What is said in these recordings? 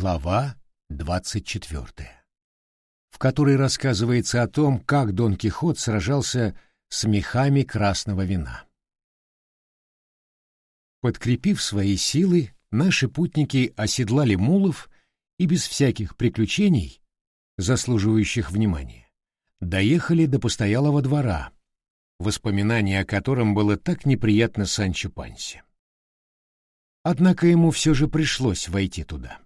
Глава двадцать четвертая, в которой рассказывается о том, как Дон Кихот сражался с мехами красного вина. Подкрепив свои силы, наши путники оседлали мулов и без всяких приключений, заслуживающих внимания, доехали до постоялого двора, воспоминание о котором было так неприятно Санчо Пансе. Однако ему все же пришлось войти туда.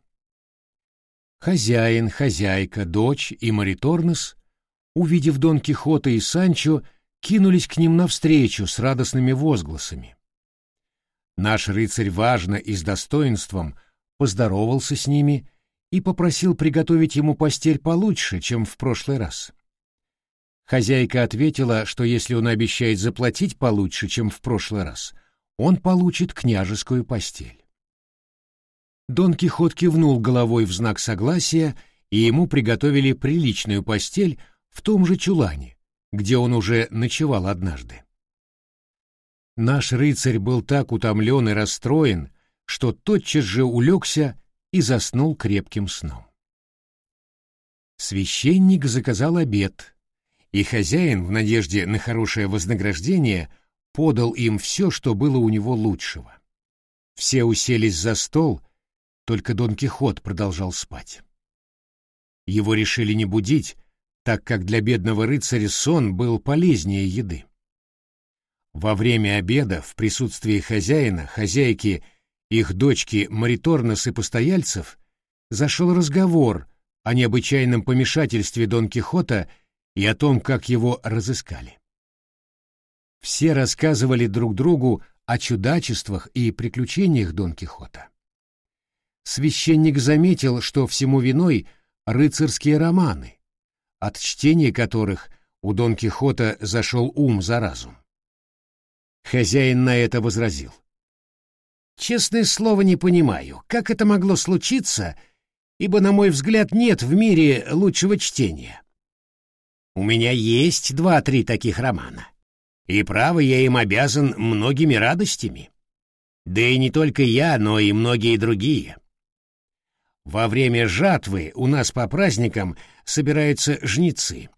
Хозяин, хозяйка, дочь и Мариторнес, увидев Дон Кихота и Санчо, кинулись к ним навстречу с радостными возгласами. Наш рыцарь важно и с достоинством поздоровался с ними и попросил приготовить ему постель получше, чем в прошлый раз. Хозяйка ответила, что если он обещает заплатить получше, чем в прошлый раз, он получит княжескую постель. Дон Кихот кивнул головой в знак согласия, и ему приготовили приличную постель в том же чулане, где он уже ночевал однажды. Наш рыцарь был так утомлен и расстроен, что тотчас же улегся и заснул крепким сном. Священник заказал обед, и хозяин, в надежде на хорошее вознаграждение, подал им все, что было у него лучшего. Все уселись за стол, только Дон Кихот продолжал спать. Его решили не будить, так как для бедного рыцаря сон был полезнее еды. Во время обеда в присутствии хозяина, хозяйки, их дочки Мариторнос и постояльцев зашел разговор о необычайном помешательстве Дон Кихота и о том, как его разыскали. Все рассказывали друг другу о чудачествах и приключениях Дон Кихота. Священник заметил, что всему виной рыцарские романы, от чтения которых у Дон Кихота зашел ум за разум. Хозяин на это возразил. «Честное слово, не понимаю, как это могло случиться, ибо, на мой взгляд, нет в мире лучшего чтения. У меня есть два-три таких романа, и, право, я им обязан многими радостями. Да и не только я, но и многие другие. Во время жатвы у нас по праздникам собираются жнецы.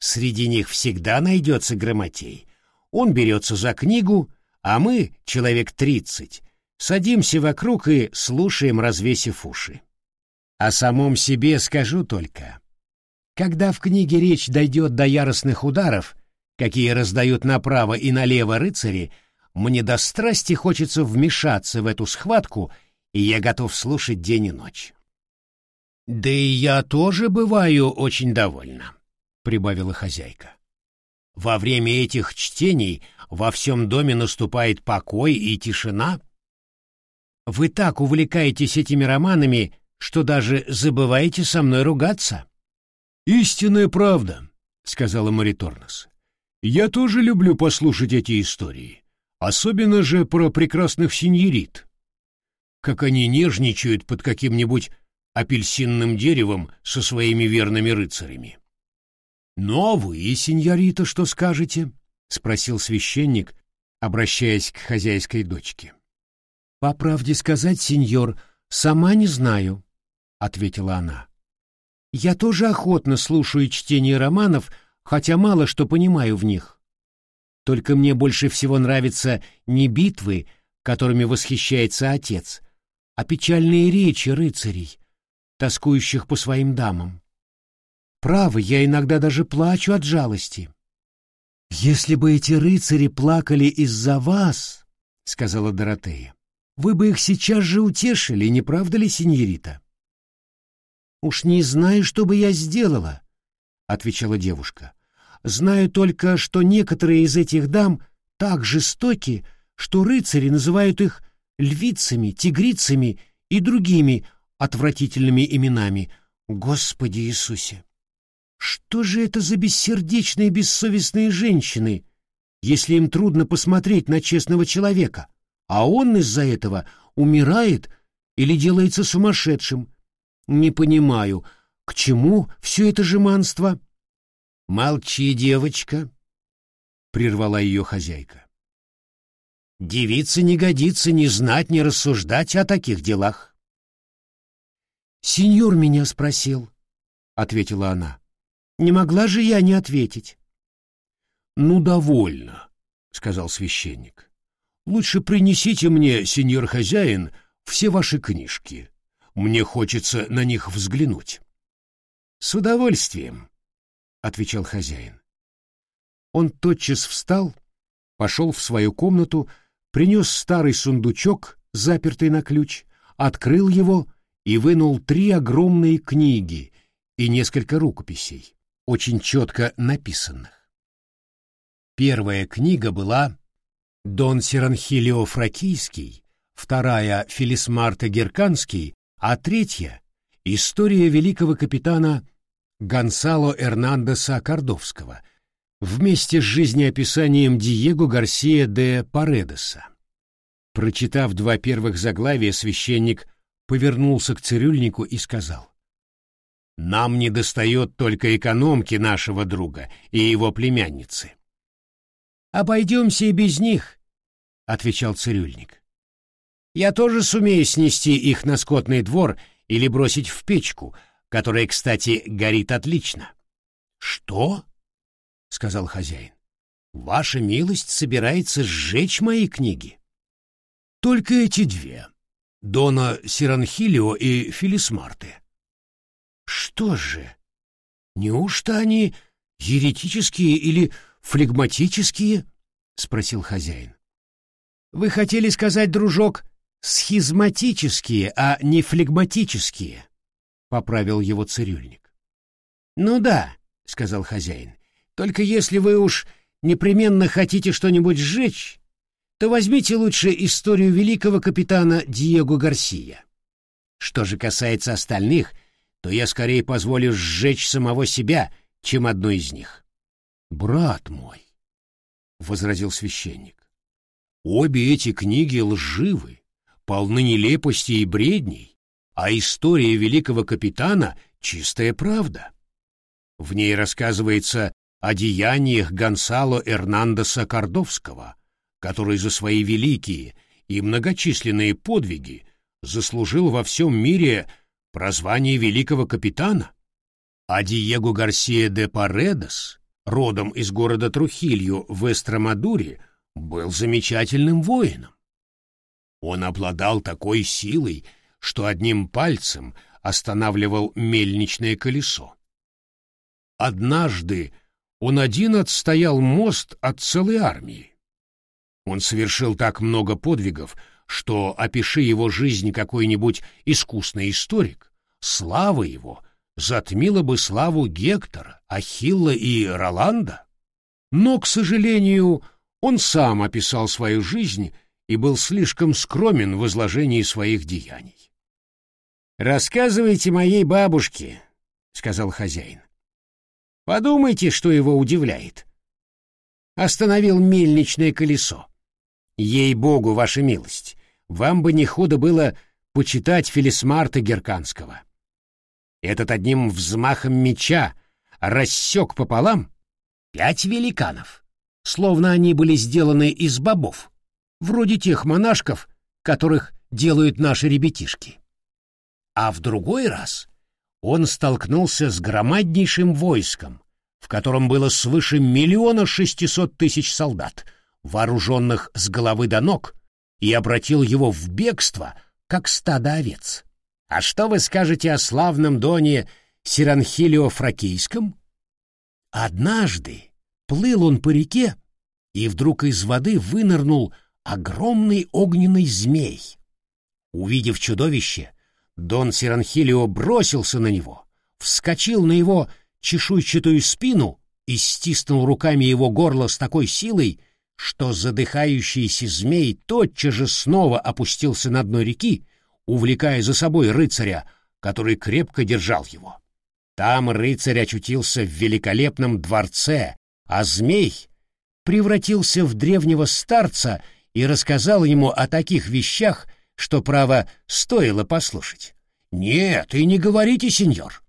Среди них всегда найдется грамотей, он берется за книгу, а мы, человек тридцать, садимся вокруг и слушаем, развесив уши. О самом себе скажу только. Когда в книге речь дойдет до яростных ударов, какие раздают направо и налево рыцари, мне до страсти хочется вмешаться в эту схватку, и я готов слушать день и ночь. «Да и я тоже бываю очень довольна», — прибавила хозяйка. Во время этих чтений во всем доме наступает покой и тишина. Вы так увлекаетесь этими романами, что даже забываете со мной ругаться. «Истинная правда», — сказала Мариторнос. «Я тоже люблю послушать эти истории, особенно же про прекрасных синьорит. Как они нежничают под каким-нибудь апельсинным деревом со своими верными рыцарями. «Ну а вы, сеньорита, что скажете?» — спросил священник, обращаясь к хозяйской дочке. «По правде сказать, сеньор, сама не знаю», — ответила она. «Я тоже охотно слушаю чтение романов, хотя мало что понимаю в них. Только мне больше всего нравятся не битвы, которыми восхищается отец, а печальные речи рыцарей, тоскующих по своим дамам. Право, я иногда даже плачу от жалости. Если бы эти рыцари плакали из-за вас, сказала Доротея, вы бы их сейчас же утешили, не правда ли, синьорита? Уж не знаю, что бы я сделала, отвечала девушка. Знаю только, что некоторые из этих дам так жестоки, что рыцари называют их львицами, тигрицами и другими отвратительными именами. Господи Иисусе! Что же это за бессердечные бессовестные женщины, если им трудно посмотреть на честного человека, а он из-за этого умирает или делается сумасшедшим? Не понимаю, к чему все это жеманство? Молчи, девочка, прервала ее хозяйка. Девице не годится ни знать, ни рассуждать о таких делах. Сеньор меня спросил, — ответила она. Не могла же я не ответить. Ну, довольно, — сказал священник. Лучше принесите мне, сеньор хозяин, все ваши книжки. Мне хочется на них взглянуть. С удовольствием, — отвечал хозяин. Он тотчас встал, пошел в свою комнату, принес старый сундучок, запертый на ключ, открыл его и вынул три огромные книги и несколько рукописей, очень четко написанных. Первая книга была «Дон Сиранхилио Фракийский», вторая «Фелисмарта Герканский», а третья «История великого капитана Гонсало Эрнандеса Кордовского» вместе с жизнеописанием Диего Гарсия де Паредеса. Прочитав два первых заглавия, священник повернулся к цирюльнику и сказал, «Нам недостает только экономки нашего друга и его племянницы». «Обойдемся и без них», — отвечал цирюльник. «Я тоже сумею снести их на скотный двор или бросить в печку, которая, кстати, горит отлично». «Что?» — сказал хозяин. «Ваша милость собирается сжечь мои книги?» «Только эти две. Дона Сиранхилио и Филисмарты». «Что же? Неужто они еретические или флегматические?» — спросил хозяин. «Вы хотели сказать, дружок, схизматические, а не флегматические», — поправил его цирюльник. «Ну да», — сказал хозяин, только если вы уж непременно хотите что-нибудь сжечь, то возьмите лучше историю великого капитана Диего Гарсия. Что же касается остальных, то я скорее позволю сжечь самого себя, чем одну из них. — Брат мой, — возразил священник, — обе эти книги лживы, полны нелепости и бредней, а история великого капитана — чистая правда. В ней рассказывается о деяниях Гонсало Эрнандеса Кордовского, который за свои великие и многочисленные подвиги заслужил во всем мире прозвание великого капитана, а Диего Гарсия де Паредос, родом из города Трухилью в Эстромадуре, был замечательным воином. Он обладал такой силой, что одним пальцем останавливал мельничное колесо. Однажды он один отстоял мост от целой армии. Он совершил так много подвигов, что, опиши его жизнь какой-нибудь искусный историк, слава его затмила бы славу Гектора, Ахилла и Роланда. Но, к сожалению, он сам описал свою жизнь и был слишком скромен в изложении своих деяний. «Рассказывайте моей бабушке», — сказал хозяин. Подумайте, что его удивляет. Остановил мельничное колесо. Ей-богу, ваша милость, вам бы не худо было почитать Фелисмарта Герканского. Этот одним взмахом меча рассек пополам пять великанов, словно они были сделаны из бобов, вроде тех монашков, которых делают наши ребятишки. А в другой раз он столкнулся с громаднейшим войском, в котором было свыше миллиона шестисот тысяч солдат, вооруженных с головы до ног, и обратил его в бегство, как стадо овец. А что вы скажете о славном доне Сиранхилио Фракийском? Однажды плыл он по реке, и вдруг из воды вынырнул огромный огненный змей. Увидев чудовище, Дон Сиранхилио бросился на него, вскочил на его чешуйчатую спину и стиснул руками его горло с такой силой, что задыхающийся змей тотчас же снова опустился на дно реки, увлекая за собой рыцаря, который крепко держал его. Там рыцарь очутился в великолепном дворце, а змей превратился в древнего старца и рассказал ему о таких вещах, что, право, стоило послушать. Нет, и не говорите, сеньор.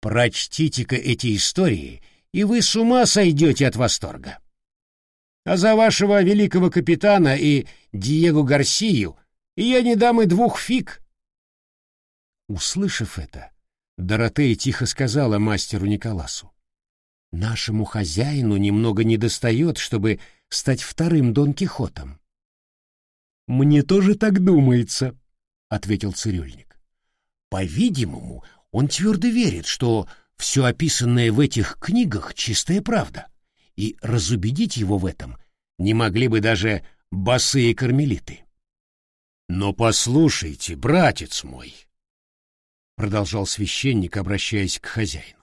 Прочтите-ка эти истории, и вы с ума сойдете от восторга. А за вашего великого капитана и Диего Гарсию я не дам и двух фиг. Услышав это, Доротея тихо сказала мастеру Николасу. «Нашему хозяину немного недостает, чтобы стать вторым Дон Кихотом». «Мне тоже так думается», — ответил цирюльник. «По-видимому, он твердо верит, что все описанное в этих книгах — чистая правда, и разубедить его в этом не могли бы даже босые кармелиты». «Но послушайте, братец мой», — продолжал священник, обращаясь к хозяину,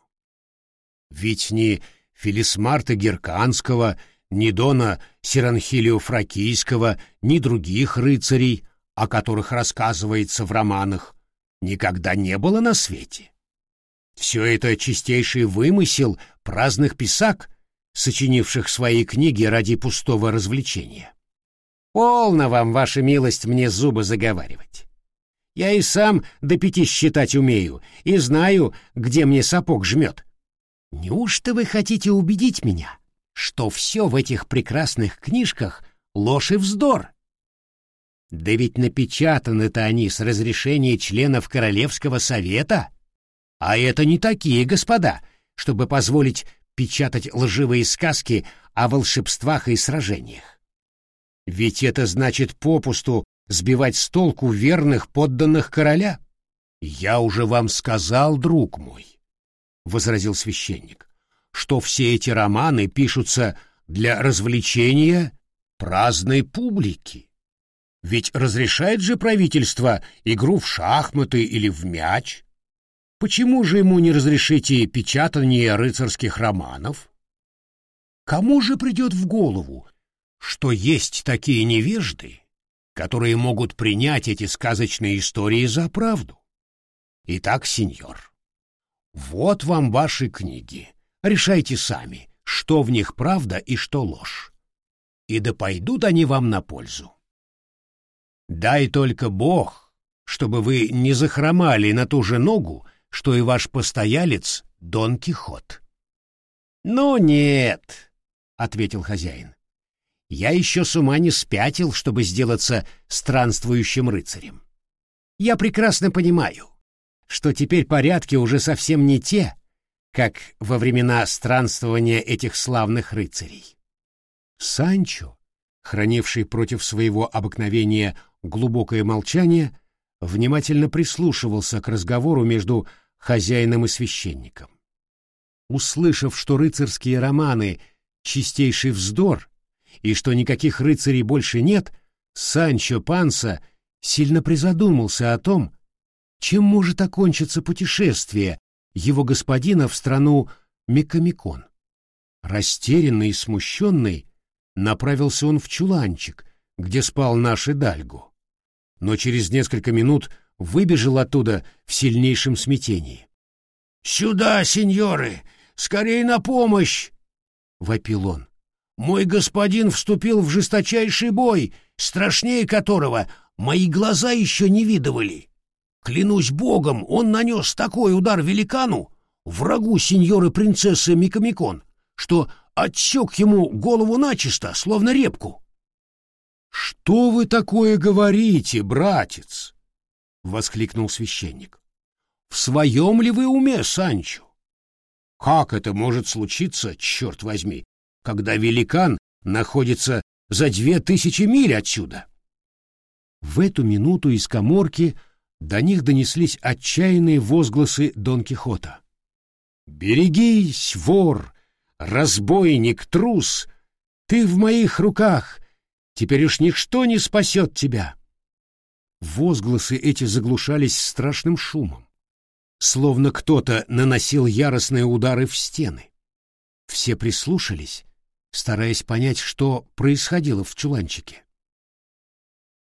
«ведь ни Фелисмарта Герканского, ни Дона Сиранхилио Фракийского, ни других рыцарей, о которых рассказывается в романах, никогда не было на свете. Все это чистейший вымысел праздных писак, сочинивших свои книги ради пустого развлечения. Полно вам, ваша милость, мне зубы заговаривать. Я и сам до пяти считать умею и знаю, где мне сапог жмет. Неужто вы хотите убедить меня, что все в этих прекрасных книжках ложь и вздор? Да ведь напечатаны-то они с разрешения членов Королевского совета. А это не такие господа, чтобы позволить печатать лживые сказки о волшебствах и сражениях. Ведь это значит попусту сбивать с толку верных подданных короля. Я уже вам сказал, друг мой, — возразил священник, — что все эти романы пишутся для развлечения праздной публики. Ведь разрешает же правительство игру в шахматы или в мяч. Почему же ему не разрешите печатание рыцарских романов? Кому же придет в голову, что есть такие невежды, которые могут принять эти сказочные истории за правду. Итак, сеньор, вот вам ваши книги. Решайте сами, что в них правда и что ложь. И да пойдут они вам на пользу. Дай только Бог, чтобы вы не захромали на ту же ногу, что и ваш постоялец Дон Кихот. — Ну нет, — ответил хозяин. Я еще с ума не спятил, чтобы сделаться странствующим рыцарем. Я прекрасно понимаю, что теперь порядки уже совсем не те, как во времена странствования этих славных рыцарей. Санчо, хранивший против своего обыкновения глубокое молчание, внимательно прислушивался к разговору между хозяином и священником. Услышав, что рыцарские романы — чистейший вздор, и что никаких рыцарей больше нет, Санчо Панса сильно призадумался о том, чем может окончиться путешествие его господина в страну Мекамикон. Растерянный и смущенный, направился он в чуланчик, где спал наш Идальгу. Но через несколько минут выбежал оттуда в сильнейшем смятении. «Сюда, сеньоры! Скорей на помощь!» — вопил он. Мой господин вступил в жесточайший бой, страшнее которого мои глаза еще не видывали. Клянусь богом, он нанес такой удар великану, врагу сеньоры принцессы Микамикон, что отсек ему голову начисто, словно репку. — Что вы такое говорите, братец? — воскликнул священник. — В своем ли вы уме, Санчо? Как это может случиться, черт возьми, когда великан находится за две тысячи миль отсюда. В эту минуту из коморки до них донеслись отчаянные возгласы Дон Кихота. «Берегись, вор, разбойник, трус! Ты в моих руках! Теперь уж ничто не спасет тебя!» Возгласы эти заглушались страшным шумом, словно кто-то наносил яростные удары в стены. Все прислушались стараясь понять, что происходило в чуланчике.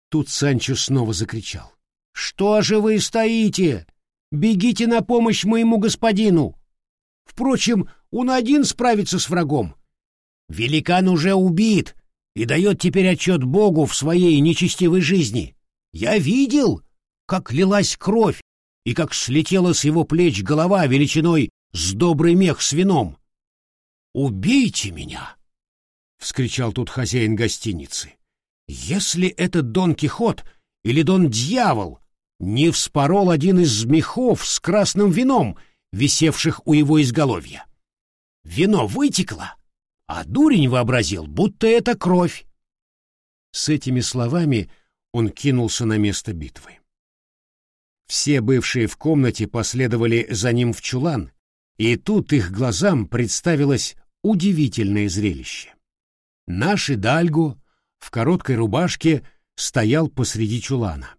Тут Санчо снова закричал. «Что же вы стоите? Бегите на помощь моему господину! Впрочем, он один справится с врагом. Великан уже убит и дает теперь отчет Богу в своей нечестивой жизни. Я видел, как лилась кровь и как слетела с его плеч голова величиной с добрый мех с вином. Убейте меня!» — вскричал тут хозяин гостиницы. «Если это Дон Кихот или Дон Дьявол, не вспорол один из мехов с красным вином, висевших у его изголовья. Вино вытекло, а дурень вообразил, будто это кровь. С этими словами он кинулся на место битвы. Все бывшие в комнате последовали за ним в чулан, и тут их глазам представилось удивительное зрелище. Наш Идальго в короткой рубашке стоял посреди чулана.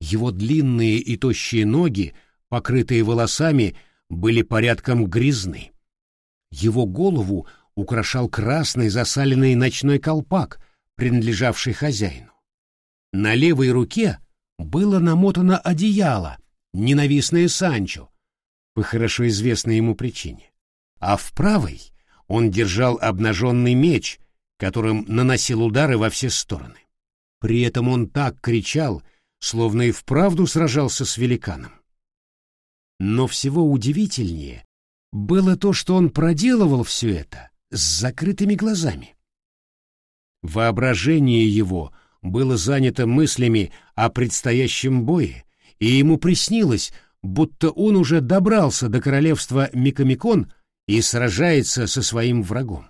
Его длинные и тощие ноги, покрытые волосами, были порядком грязны. Его голову украшал красный засаленный ночной колпак, принадлежавший хозяину. На левой руке было намотано одеяло, ненавистное Санчо, по хорошо известной ему причине. А в правой он держал обнаженный меч, которым наносил удары во все стороны. При этом он так кричал, словно и вправду сражался с великаном. Но всего удивительнее было то, что он проделывал все это с закрытыми глазами. Воображение его было занято мыслями о предстоящем бое, и ему приснилось, будто он уже добрался до королевства Микомикон и сражается со своим врагом.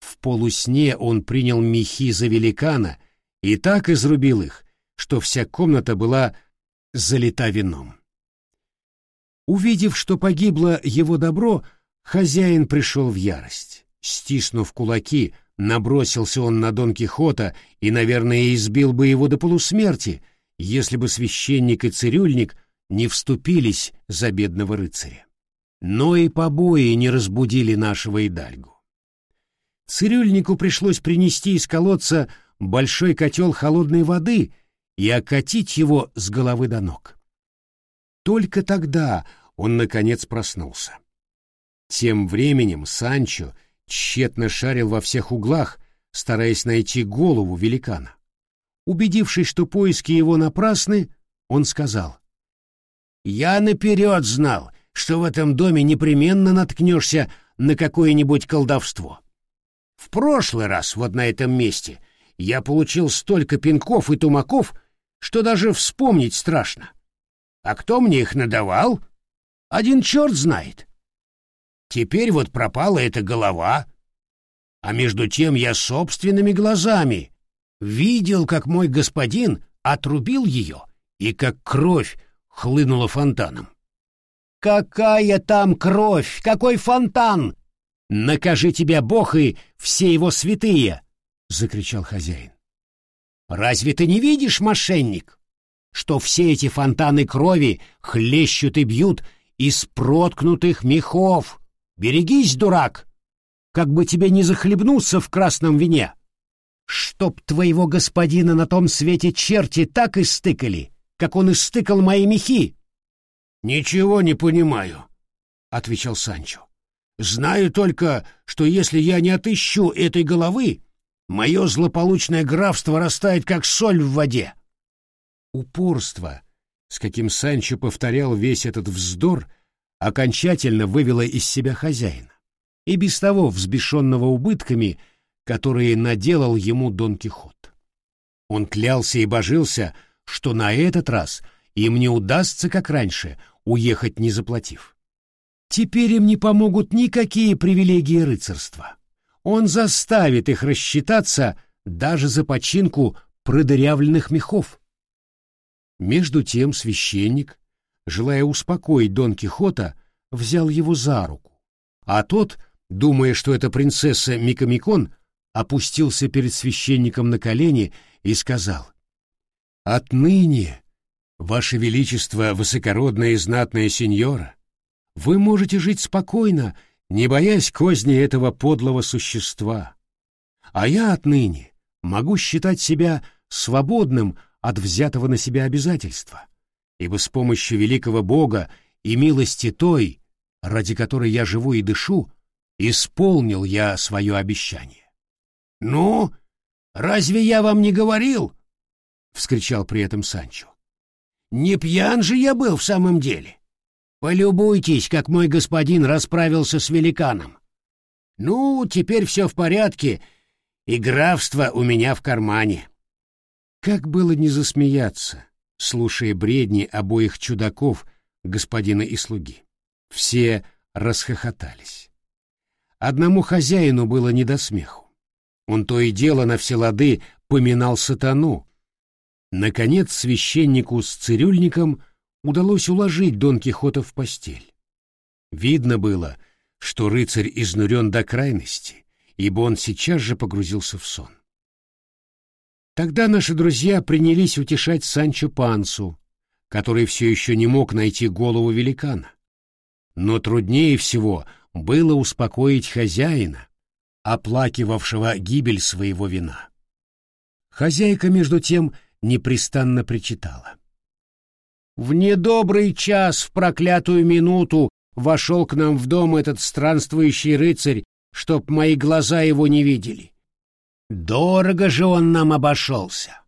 В полусне он принял мехи за великана и так изрубил их, что вся комната была залита вином. Увидев, что погибло его добро, хозяин пришел в ярость. Стиснув кулаки, набросился он на Дон Кихота и, наверное, избил бы его до полусмерти, если бы священник и цирюльник не вступились за бедного рыцаря. Но и побои не разбудили нашего Идальгу. Цирюльнику пришлось принести из колодца большой котел холодной воды и окатить его с головы до ног. Только тогда он, наконец, проснулся. Тем временем Санчо тщетно шарил во всех углах, стараясь найти голову великана. Убедившись, что поиски его напрасны, он сказал. «Я наперед знал, что в этом доме непременно наткнешься на какое-нибудь колдовство. В прошлый раз вот на этом месте я получил столько пинков и тумаков, что даже вспомнить страшно. А кто мне их надавал? Один черт знает. Теперь вот пропала эта голова. А между тем я собственными глазами видел, как мой господин отрубил ее и как кровь хлынула фонтаном. «Какая там кровь! Какой фонтан! Накажи тебя Бог и все его святые!» — закричал хозяин. «Разве ты не видишь, мошенник? что все эти фонтаны крови хлещут и бьют из проткнутых мехов. Берегись, дурак, как бы тебе не захлебнуться в красном вине. Чтоб твоего господина на том свете черти так истыкали, как он истыкал мои мехи. — Ничего не понимаю, — отвечал Санчо. — Знаю только, что если я не отыщу этой головы, мое злополучное графство растает, как соль в воде. — Упорство, с каким Санчо повторял весь этот вздор, окончательно вывело из себя хозяина, и без того взбешенного убытками, которые наделал ему Дон Кихот. Он клялся и божился, что на этот раз им не удастся, как раньше, уехать не заплатив. Теперь им не помогут никакие привилегии рыцарства. Он заставит их рассчитаться даже за починку продырявленных мехов. Между тем священник, желая успокоить Дон Кихота, взял его за руку, а тот, думая, что это принцесса Микамикон, опустился перед священником на колени и сказал, «Отныне, Ваше Величество, высокородная и знатная сеньора, вы можете жить спокойно, не боясь козни этого подлого существа. А я отныне могу считать себя свободным от взятого на себя обязательства, ибо с помощью великого Бога и милости той, ради которой я живу и дышу, исполнил я свое обещание. — Ну, разве я вам не говорил? — вскричал при этом Санчо. — Не пьян же я был в самом деле. Полюбуйтесь, как мой господин расправился с великаном. Ну, теперь все в порядке, и графство у меня в кармане. — как было не засмеяться слушая бредни обоих чудаков, господина и слуги. Все расхохотались. Одному хозяину было не до смеху. Он то и дело на все лады поминал сатану. Наконец священнику с цирюльником удалось уложить Дон Кихота в постель. Видно было, что рыцарь изнурен до крайности, ибо он сейчас же погрузился в сон. Тогда наши друзья принялись утешать Санчо Пансу, который все еще не мог найти голову великана. Но труднее всего было успокоить хозяина, оплакивавшего гибель своего вина. Хозяйка, между тем, непрестанно причитала. «В недобрый час, в проклятую минуту, вошел к нам в дом этот странствующий рыцарь, чтоб мои глаза его не видели. Дорого же он нам обошелся.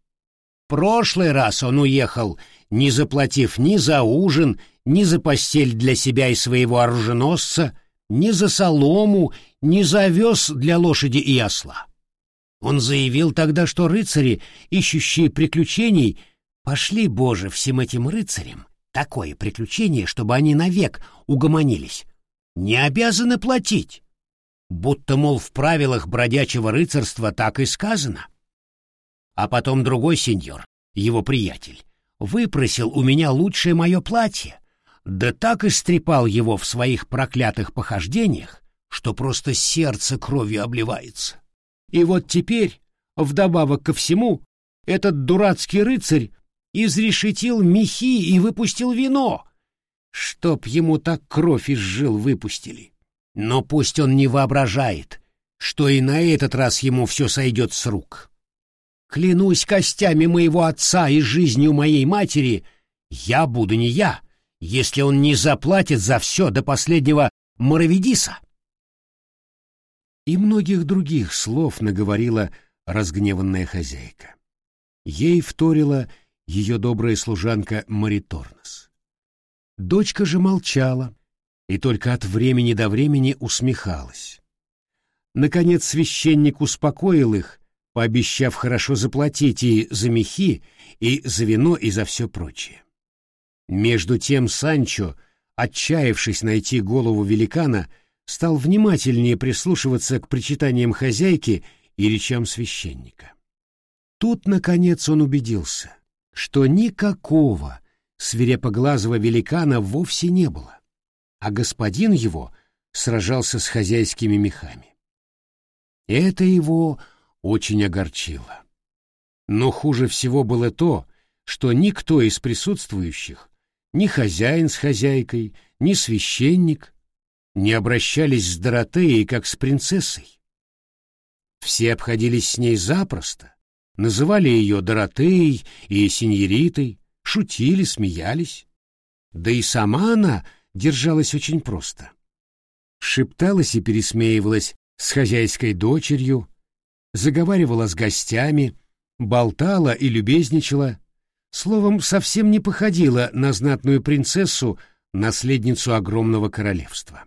Прошлый раз он уехал, не заплатив ни за ужин, ни за постель для себя и своего оруженосца, ни за солому, ни за овес для лошади и осла. Он заявил тогда, что рыцари, ищущие приключений, пошли, Боже, всем этим рыцарям такое приключение, чтобы они навек угомонились. Не обязаны платить будто, мол, в правилах бродячего рыцарства так и сказано. А потом другой сеньор, его приятель, выпросил у меня лучшее мое платье, да так истрепал его в своих проклятых похождениях, что просто сердце кровью обливается. И вот теперь, вдобавок ко всему, этот дурацкий рыцарь изрешетил мехи и выпустил вино, чтоб ему так кровь из жил выпустили. Но пусть он не воображает, что и на этот раз ему все сойдет с рук. Клянусь костями моего отца и жизнью моей матери, я буду не я, если он не заплатит за все до последнего Моровидиса. И многих других слов наговорила разгневанная хозяйка. Ей вторила ее добрая служанка Мариторнос. Дочка же молчала, и только от времени до времени усмехалась. Наконец священник успокоил их, пообещав хорошо заплатить и за мехи, и за вино, и за все прочее. Между тем Санчо, отчаявшись найти голову великана, стал внимательнее прислушиваться к причитаниям хозяйки и речам священника. Тут, наконец, он убедился, что никакого свирепоглазого великана вовсе не было а господин его сражался с хозяйскими мехами. Это его очень огорчило. Но хуже всего было то, что никто из присутствующих, ни хозяин с хозяйкой, ни священник, не обращались с Доротеей как с принцессой. Все обходились с ней запросто, называли ее Доротеей и Синьеритой, шутили, смеялись. Да и сама она держалась очень просто. Шепталась и пересмеивалась с хозяйской дочерью, заговаривала с гостями, болтала и любезничала, словом, совсем не походила на знатную принцессу, наследницу огромного королевства.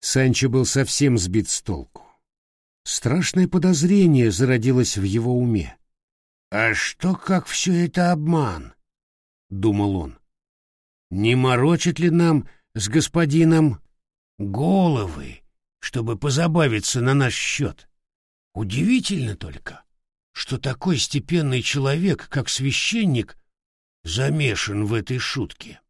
Санчо был совсем сбит с толку. Страшное подозрение зародилось в его уме. «А что, как все это обман?» — думал он. Не морочит ли нам с господином головы, чтобы позабавиться на наш счет? Удивительно только, что такой степенный человек, как священник, замешан в этой шутке.